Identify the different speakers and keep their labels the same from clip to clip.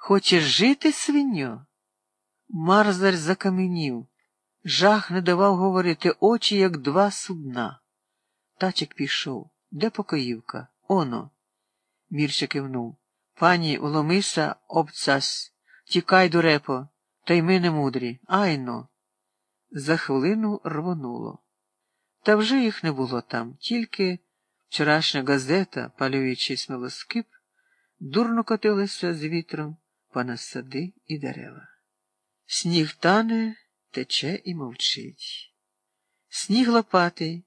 Speaker 1: Хочеш жити, свиньо? Марзар закам'янів. Жах не давав говорити очі, як два судна. Тачик пішов. Де покоївка? Оно. Мірча кивнув. Пані уломися обцась. Тікай, дурепо, та й ми не мудрі. Айно. За хвилину рвонуло. Та вже їх не було там, тільки вчорашня газета, палюючи смолоскип, дурно котилася з вітром понад сади і дерева. Сніг тане, тече і мовчить. Сніг лопатий,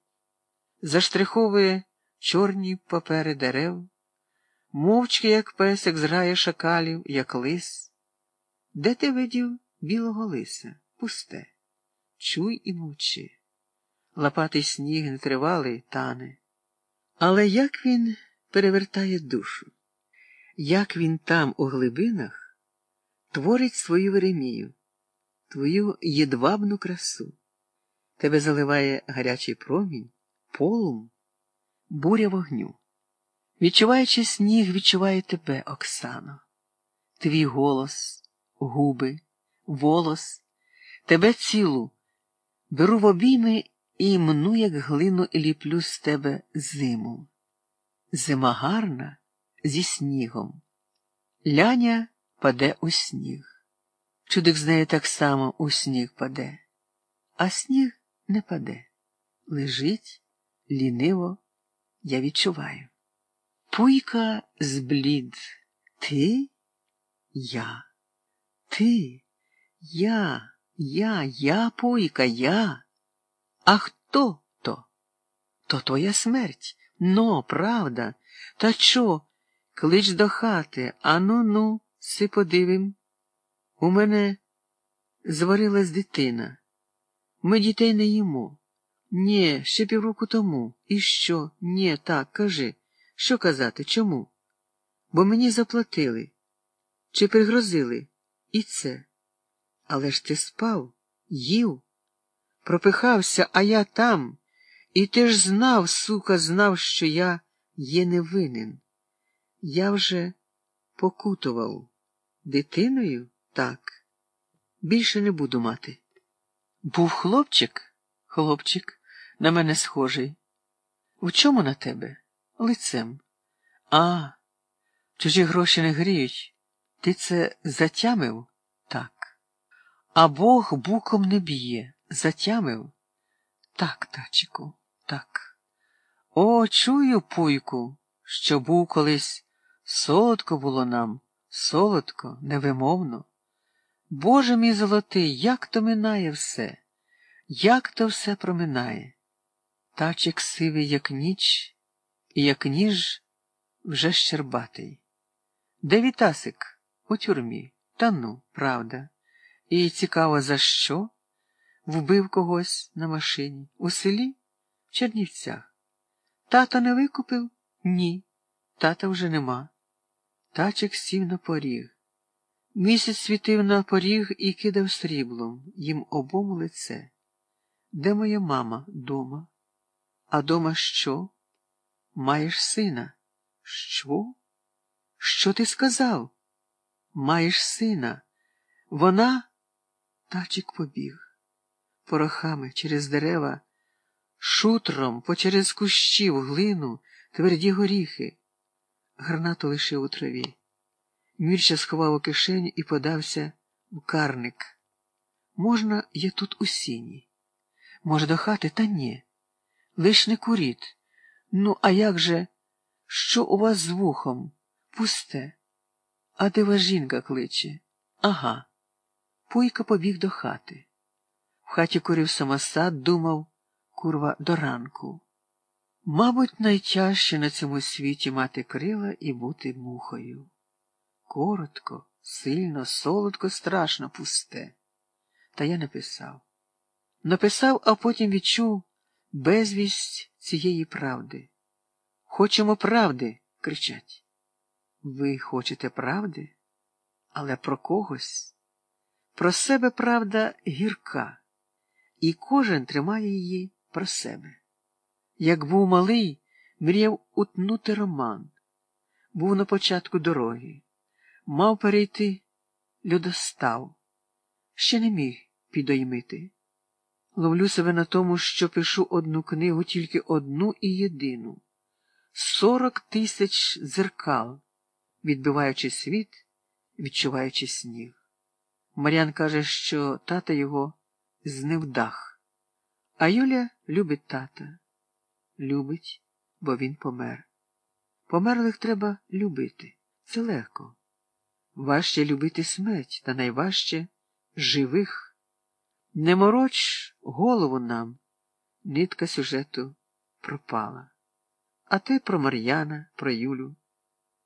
Speaker 1: заштриховує чорні папери дерев, мовчки, як песик, зграє шакалів, як лис. Де ти видів білого лиса? Пусте. Чуй і мовчи. Лопатий сніг нетривалий тане. Але як він перевертає душу, як він там, у глибинах, творить свою Веремію, твою єдвабну красу, тебе заливає гарячий промінь, полум, буря вогню. Відчуваючи сніг, відчуває тебе, Оксано, твій голос, губи, волос, тебе цілу, беру в обійми і мну, як глину, і ліплю з тебе зиму. Зима гарна зі снігом. Ляня паде у сніг. Чудик з нею так само у сніг паде, а сніг не паде. Лежить ліниво, я відчуваю. Пуйка зблід. Ти? Я. Ти, я, я, я, пуйка, я. А хто то? То твоя смерть. Но, правда. Та чо? Клич до хати, ану ну, си подивим. У мене зварилась дитина. Ми дітей не їмо. Нє, ще півроку тому. І що? Нє, так, кажи. Що казати? Чому? Бо мені заплатили. Чи пригрозили? І це. Але ж ти спав, їв, пропихався, а я там. І ти ж знав, сука, знав, що я є невинен. Я вже покутував. Дитиною? Так. Більше не буду мати. Був хлопчик, хлопчик, на мене схожий. В чому на тебе? Лицем. А, чужі гроші не гріють. Ти це затямив? Так. А Бог буком не б'є. Затямив? Так, тачику, так. О, чую, пуйку, що був колись солодко було нам, солодко, невимовно. Боже мій золотий, як то минає все, як то все проминає. Тачик сивий, як ніч, і як ніж вже щербатий. Де Вітасик? У тюрмі. Та ну, правда. І цікаво, за що? Вбив когось на машині. У селі? В Чернівцях. Тата не викупив? Ні. Тата вже нема. Тачик сів на поріг. Місяць світив на поріг і кидав сріблом їм обом лице. Де моя мама дома? А дома що? Маєш сина? Що? Що ти сказав? Маєш сина. Вона тачик побіг. Порохами через дерева, шутром почерез кущів, глину, тверді горіхи. Гранату лишив у траві. Мірча сховав у кишеню і подався в карник. Можна, я тут у сіні. Може, до хати, та ні. Лиш не куріть. Ну, а як же, що у вас з вухом? Пусте. А дива жінка кличе? Ага. Пуйка побіг до хати. В хаті курив самосад, думав, курва, до ранку. Мабуть, найтяжче на цьому світі мати крила і бути мухою. Коротко, сильно, солодко, страшно пусте. Та я написав. Написав, а потім відчув безвість цієї правди. Хочемо правди, кричать. Ви хочете правди, але про когось. Про себе правда гірка, і кожен тримає її про себе. Як був малий, мріяв утнути роман, був на початку дороги, Мав перейти льодостав, ще не міг підоймити. Ловлю себе на тому, що пишу одну книгу, тільки одну і єдину. Сорок тисяч зеркал, відбиваючи світ, відчуваючи сніг. Мар'ян каже, що тата його зневдах, а Юля любить тата. Любить, бо він помер. Померлих треба любити. Це легко. Важче любити смерть, та найважче живих. Не мороч голову нам, нитка сюжету пропала. А те про Мар'яна, про Юлю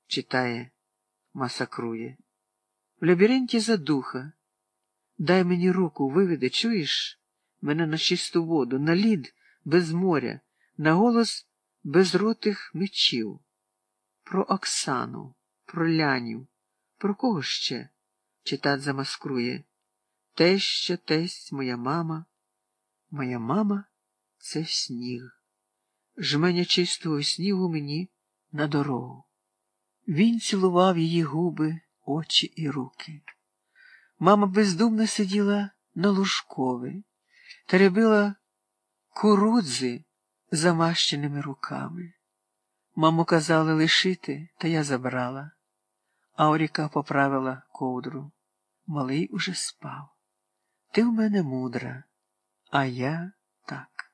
Speaker 1: читає, масакрує. В лабіринті задуха. Дай мені руку, виведи, чуєш? Мене на чисту воду, на лід без моря, на голос безротих мечів. Про Оксану, про Ляню, про кого ще? Читат замаскрує. Теща, тесть, моя мама. Моя мама це сніг. Жменя чистого снігу мені на дорогу. Він цілував її губи, очі і руки. Мама бездумно сиділа на лужкові, теребила курудзи замащеними руками. Маму казали лишити, та я забрала. Ауріка поправила ковдру. Малий уже спав. Ти в мене мудра, а я так.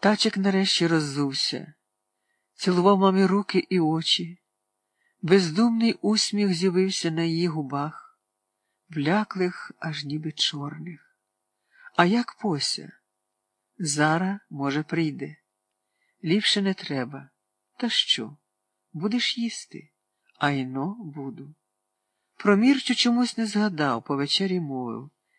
Speaker 1: Тачик нарешті роззувся, цілував мамі руки і очі. Бездумний усміх з'явився на її губах, вляклих, аж ніби чорних. А як пося? Зара, може, прийде. Ліпше не треба. Та що? Будеш їсти? А іно буду. Про Мірчу чомусь не згадав, по вечері мовив.